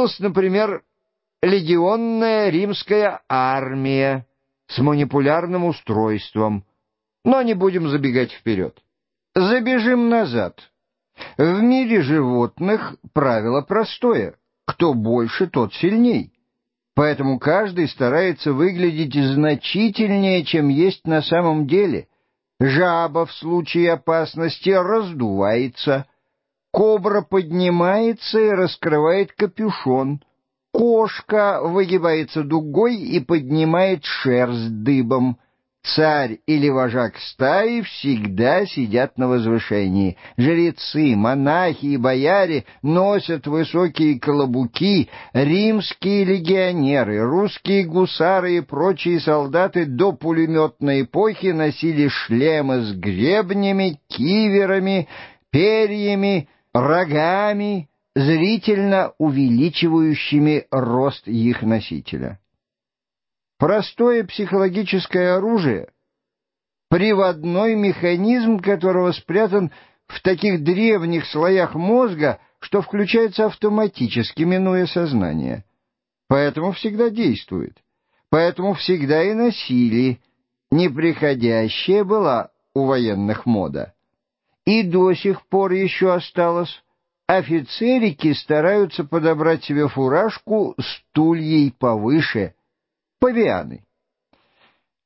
Появилась, например, легионная римская армия с манипулярным устройством. Но не будем забегать вперед. Забежим назад. В мире животных правило простое. Кто больше, тот сильней. Поэтому каждый старается выглядеть значительнее, чем есть на самом деле. Жаба в случае опасности раздувается, кобра поднимается и раскрывает капюшон, кошка выгибается дугой и поднимает шерсть дыбом — Царь или вожак стаи всегда сидят на возвышении. Жрецы, монахи и бояре носят высокие колобуки, римские легионеры, русские гусары и прочие солдаты до пулеметной эпохи носили шлемы с гребнями, киверами, перьями, рогами, зрительно увеличивающими рост их носителя. Простое психологическое оружие, приводной механизм которого спрятан в таких древних слоях мозга, что включается автоматически, минуя сознание. Поэтому всегда действует. Поэтому всегда и носили. Неприходящая была у военных мода. И до сих пор еще осталось. Офицерики стараются подобрать себе фуражку стульей повыше — павианы.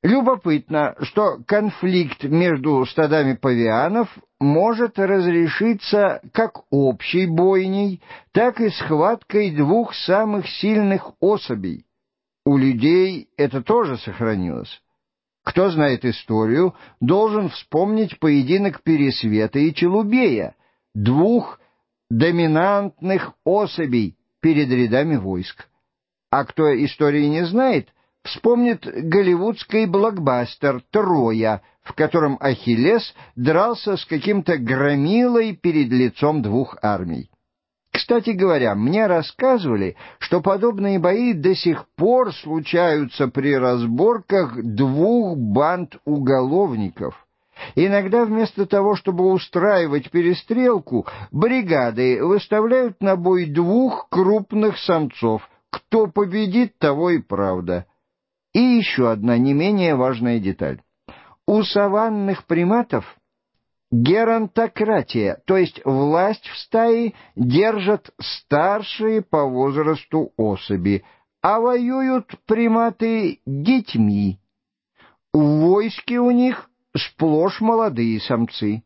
Любопытно, что конфликт между стадами павианов может разрешиться как общей бойней, так и схваткой двух самых сильных особей. У людей это тоже сохранилось. Кто знает историю, должен вспомнить поединок Пересвета и Челубея, двух доминантных особей перед рядами войск. А кто истории не знает, вспомнит голливудский блокбастер «Троя», в котором Ахиллес дрался с каким-то громилой перед лицом двух армий. Кстати говоря, мне рассказывали, что подобные бои до сих пор случаются при разборках двух банд уголовников. Иногда вместо того, чтобы устраивать перестрелку, бригады выставляют на бой двух крупных самцов. Кто победит, того и правда. И еще одна не менее важная деталь. У саванных приматов геронтократия, то есть власть в стае, держат старшие по возрасту особи, а воюют приматы детьми. В войске у них сплошь молодые самцы.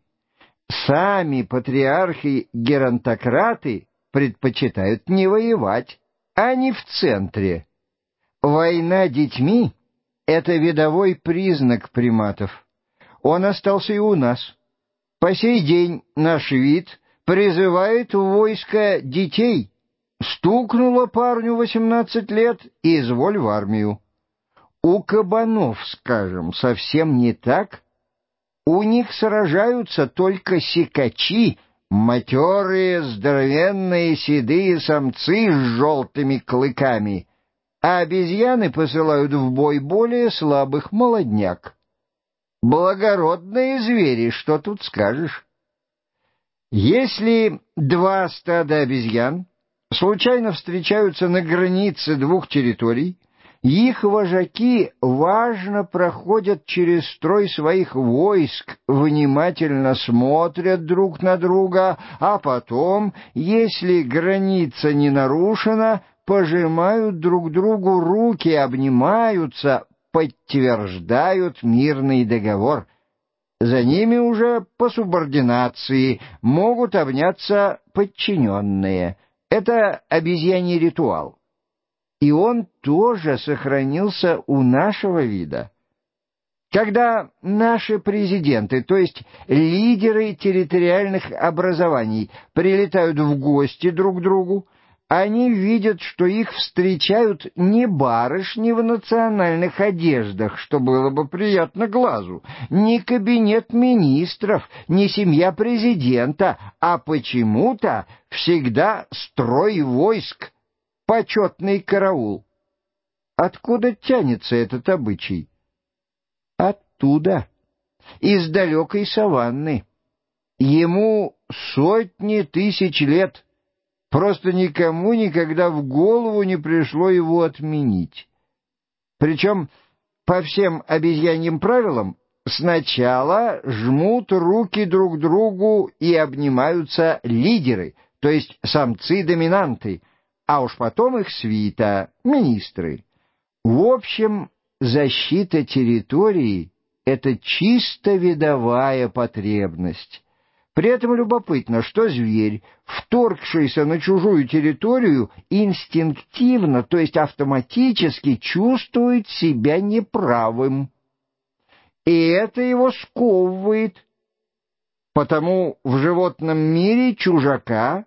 Сами патриархи-геронтократы предпочитают не воевать, а не в центре, Война детьми — это видовой признак приматов. Он остался и у нас. По сей день наш вид призывает в войско детей. Стукнуло парню восемнадцать лет, и изволь в армию. У кабанов, скажем, совсем не так. У них сражаются только сикачи, матерые, здоровенные, седые самцы с желтыми клыками — а обезьяны посылают в бой более слабых молодняк. Благородные звери, что тут скажешь? Если два стада обезьян случайно встречаются на границе двух территорий, их вожаки важно проходят через строй своих войск, внимательно смотрят друг на друга, а потом, если граница не нарушена, пожимают друг другу руки, обнимаются, подтверждают мирный договор. За ними уже по субординации могут обняться подчиненные. Это обезьяний ритуал. И он тоже сохранился у нашего вида. Когда наши президенты, то есть лидеры территориальных образований, прилетают в гости друг к другу, они видят, что их встречают не барышни в национальных одеждах, что было бы приятно глазу, не кабинет министров, не семья президента, а почему-то всегда строй войск, почетный караул. Откуда тянется этот обычай? Оттуда, из далекой саванны. Ему сотни тысяч лет — Просто никому никогда в голову не пришло его отменить. Причем по всем обезьяньим правилам сначала жмут руки друг другу и обнимаются лидеры, то есть самцы-доминанты, а уж потом их свита, министры. В общем, защита территории — это чисто видовая потребность. При этом любопытно, что зверь, вторгшийся на чужую территорию, инстинктивно, то есть автоматически чувствует себя неправым. И это его сковывает. Потому в животном мире чужака,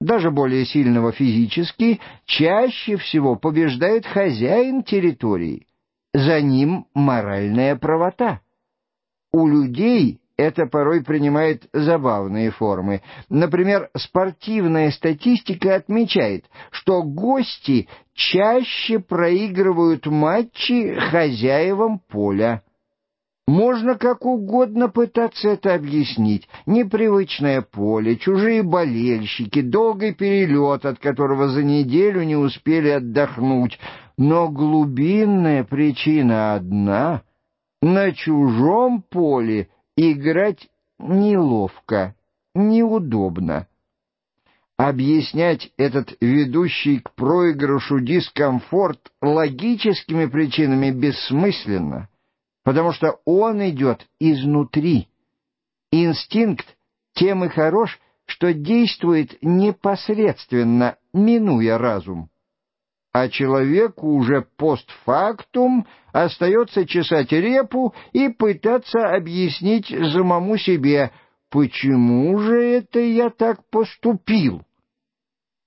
даже более сильного физически, чаще всего побеждает хозяин территории. За ним моральная правота. У людей это порой принимает забавные формы. Например, спортивная статистика отмечает, что гости чаще проигрывают матчи хозяевам поля. Можно как угодно пытаться это объяснить. Непривычное поле, чужие болельщики, долгий перелет, от которого за неделю не успели отдохнуть. Но глубинная причина одна — на чужом поле Играть неловко, неудобно. Объяснять этот ведущий к проигрышу дискомфорт логическими причинами бессмысленно, потому что он идет изнутри. Инстинкт тем и хорош, что действует непосредственно, минуя разум а человеку уже постфактум остается чесать репу и пытаться объяснить самому себе, почему же это я так поступил.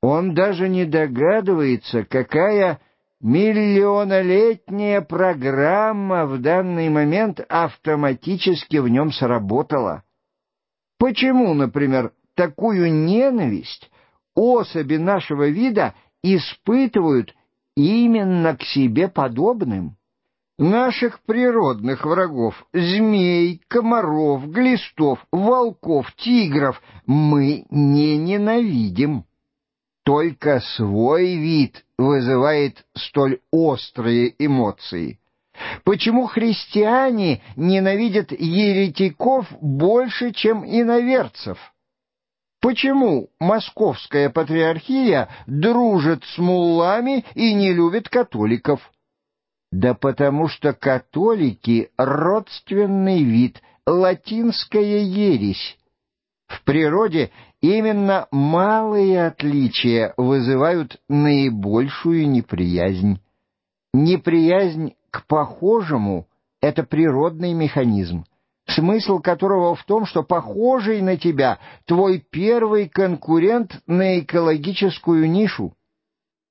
Он даже не догадывается, какая миллионолетняя программа в данный момент автоматически в нем сработала. Почему, например, такую ненависть особи нашего вида — испытывают именно к себе подобным. Наших природных врагов — змей, комаров, глистов, волков, тигров — мы не ненавидим. Только свой вид вызывает столь острые эмоции. Почему христиане ненавидят еретиков больше, чем иноверцев? Почему московская патриархия дружит с муллами и не любит католиков? Да потому что католики — родственный вид, латинская ересь. В природе именно малые отличия вызывают наибольшую неприязнь. Неприязнь к похожему — это природный механизм смысл которого в том, что похожий на тебя твой первый конкурент на экологическую нишу.